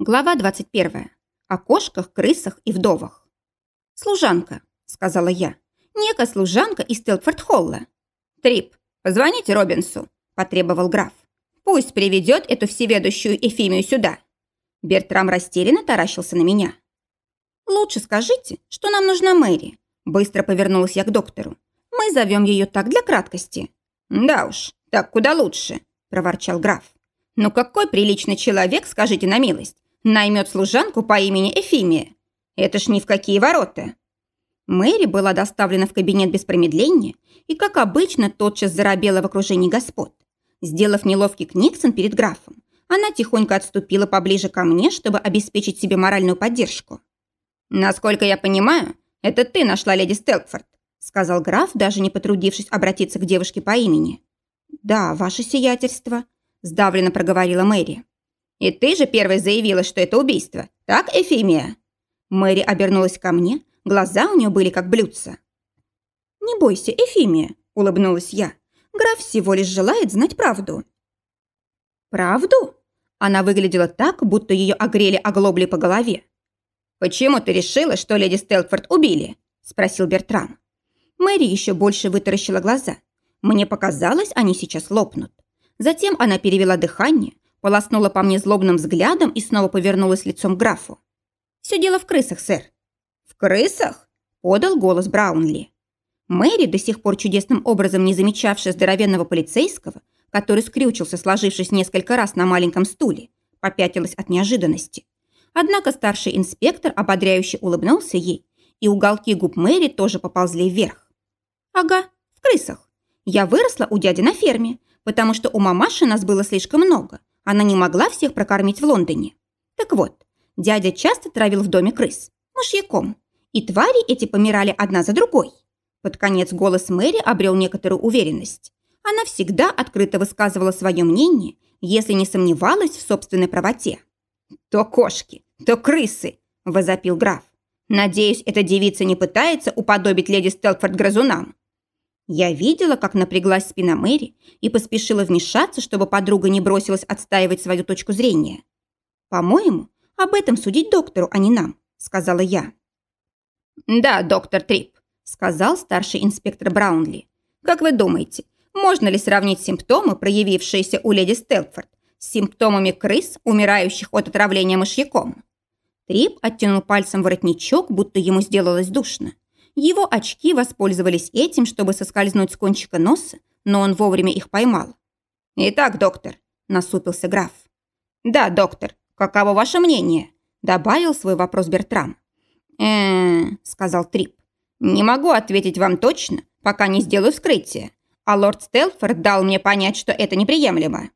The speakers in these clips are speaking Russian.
Глава 21. О кошках, крысах и вдовах. «Служанка», — сказала я. «Некая служанка из Телфорд-Холла». «Трип, позвоните Робинсу», — потребовал граф. «Пусть приведет эту всеведущую Эфимию сюда». Бертрам растерянно таращился на меня. «Лучше скажите, что нам нужна Мэри», — быстро повернулась я к доктору. «Мы зовем ее так для краткости». «Да уж, так куда лучше», — проворчал граф. «Но какой приличный человек, скажите на милость, наймет служанку по имени Эфимия. Это ж ни в какие ворота. Мэри была доставлена в кабинет без промедления и, как обычно, тотчас заробела в окружении господ. Сделав неловкий книксон перед графом, она тихонько отступила поближе ко мне, чтобы обеспечить себе моральную поддержку. «Насколько я понимаю, это ты нашла леди Стелкфорд», сказал граф, даже не потрудившись обратиться к девушке по имени. «Да, ваше сиятельство», сдавленно проговорила Мэри. И ты же первой заявила, что это убийство. Так, Эфимия?» Мэри обернулась ко мне, глаза у нее были как блюдца. «Не бойся, Эфимия», — улыбнулась я. «Граф всего лишь желает знать правду». «Правду?» Она выглядела так, будто ее огрели оглобли по голове. «Почему ты решила, что леди Стелкфорд убили?» – спросил Бертрам. Мэри еще больше вытаращила глаза. Мне показалось, они сейчас лопнут. Затем она перевела дыхание, полоснула по мне злобным взглядом и снова повернулась лицом к графу. «Все дело в крысах, сэр». «В крысах?» – подал голос Браунли. Мэри, до сих пор чудесным образом не замечавшая здоровенного полицейского, который скрючился, сложившись несколько раз на маленьком стуле, попятилась от неожиданности. Однако старший инспектор ободряюще улыбнулся ей, и уголки губ Мэри тоже поползли вверх. «Ага, в крысах. Я выросла у дяди на ферме, потому что у мамаши нас было слишком много, она не могла всех прокормить в Лондоне. Так вот, дядя часто травил в доме крыс, мышьяком, и твари эти помирали одна за другой. Под конец голос Мэри обрел некоторую уверенность. Она всегда открыто высказывала свое мнение, если не сомневалась в собственной правоте. «То кошки, то крысы!» – возопил граф. «Надеюсь, эта девица не пытается уподобить леди Стелфорд грызунам. Я видела, как напряглась спина Мэри и поспешила вмешаться, чтобы подруга не бросилась отстаивать свою точку зрения. «По-моему, об этом судить доктору, а не нам», — сказала я. «Да, доктор Трип», — сказал старший инспектор Браунли. «Как вы думаете, можно ли сравнить симптомы, проявившиеся у леди Стелфорд, с симптомами крыс, умирающих от отравления мышьяком?» Трип оттянул пальцем воротничок, будто ему сделалось душно. Его очки воспользовались этим, чтобы соскользнуть с кончика носа, но он вовремя их поймал. «Итак, доктор», – насупился граф. «Да, доктор, каково ваше мнение?» – добавил свой вопрос Бертрам. э сказал Трип. «Не могу ответить вам точно, пока не сделаю вскрытие, а лорд Стелфорд дал мне понять, что это неприемлемо.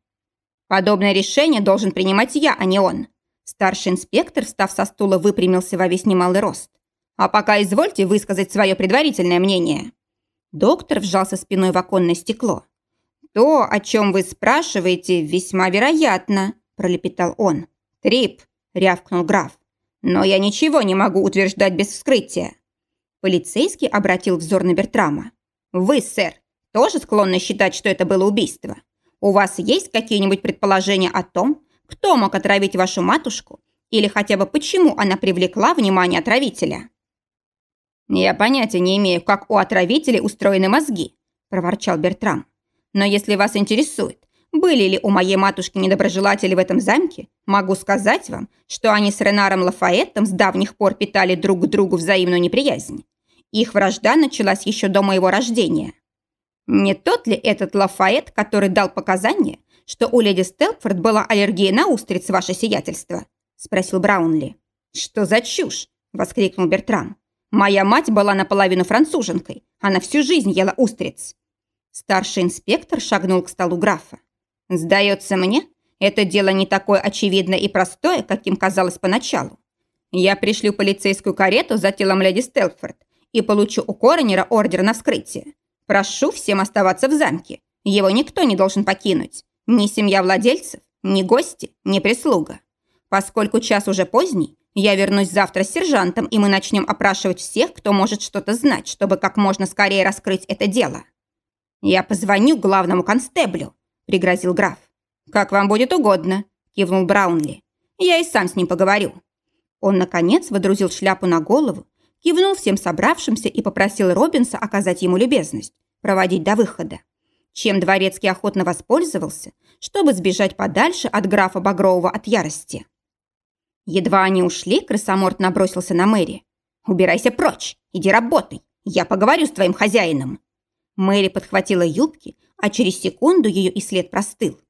Подобное решение должен принимать я, а не он». Старший инспектор, встав со стула, выпрямился во весь немалый рост. А пока извольте высказать свое предварительное мнение». Доктор вжался спиной в оконное стекло. «То, о чем вы спрашиваете, весьма вероятно», – пролепетал он. «Трип», – рявкнул граф. «Но я ничего не могу утверждать без вскрытия». Полицейский обратил взор на Бертрама. «Вы, сэр, тоже склонны считать, что это было убийство? У вас есть какие-нибудь предположения о том, кто мог отравить вашу матушку или хотя бы почему она привлекла внимание отравителя?» «Я понятия не имею, как у отравителей устроены мозги», – проворчал Бертрам. «Но если вас интересует, были ли у моей матушки недоброжелатели в этом замке, могу сказать вам, что они с Ренаром Лафаэтом с давних пор питали друг к другу взаимную неприязнь. Их вражда началась еще до моего рождения. Не тот ли этот Лафаэт, который дал показания, что у леди Стелфорд была аллергия на устриц, ваше сиятельство?» – спросил Браунли. «Что за чушь?» – воскликнул Бертрам. Моя мать была наполовину француженкой. Она всю жизнь ела устриц. Старший инспектор шагнул к столу графа. «Сдается мне, это дело не такое очевидное и простое, каким казалось поначалу. Я пришлю полицейскую карету за телом леди Стелфорд и получу у коронера ордер на вскрытие. Прошу всем оставаться в замке. Его никто не должен покинуть. Ни семья владельцев, ни гости, ни прислуга. Поскольку час уже поздний, я вернусь завтра с сержантом, и мы начнем опрашивать всех, кто может что-то знать, чтобы как можно скорее раскрыть это дело. Я позвоню главному констеблю, пригрозил граф. Как вам будет угодно, кивнул Браунли. Я и сам с ним поговорю». Он, наконец, водрузил шляпу на голову, кивнул всем собравшимся и попросил Робинса оказать ему любезность, проводить до выхода. Чем Дворецкий охотно воспользовался, чтобы сбежать подальше от графа Багрового от ярости. Едва они ушли, крысоморт набросился на Мэри. «Убирайся прочь! Иди работай! Я поговорю с твоим хозяином!» Мэри подхватила юбки, а через секунду ее и след простыл.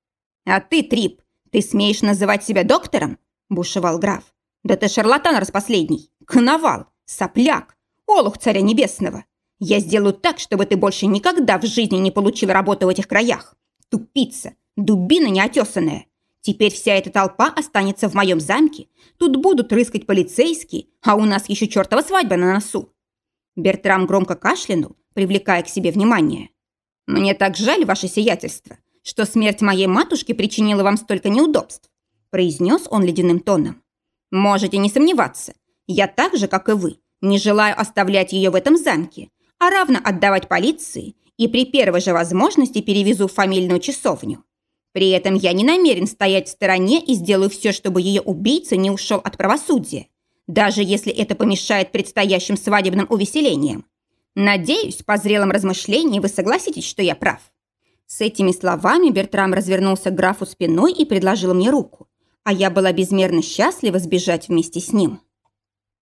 «А ты, Трип, ты смеешь называть себя доктором?» – бушевал граф. «Да ты шарлатан распоследний, коновал, сопляк, олух царя небесного. Я сделаю так, чтобы ты больше никогда в жизни не получил работу в этих краях. Тупица, дубина неотесанная. Теперь вся эта толпа останется в моем замке. Тут будут рыскать полицейские, а у нас еще чертова свадьба на носу». Бертрам громко кашлянул, привлекая к себе внимание. «Мне так жаль, ваше сиятельство, что смерть моей матушки причинила вам столько неудобств», произнес он ледяным тоном. «Можете не сомневаться, я так же, как и вы, не желаю оставлять ее в этом замке, а равно отдавать полиции и при первой же возможности перевезу в фамильную часовню. При этом я не намерен стоять в стороне и сделаю все, чтобы ее убийца не ушел от правосудия, даже если это помешает предстоящим свадебным увеселениям. Надеюсь, по зрелым размышлениям вы согласитесь, что я прав». С этими словами Бертрам развернулся к графу спиной и предложил мне руку, а я была безмерно счастлива сбежать вместе с ним.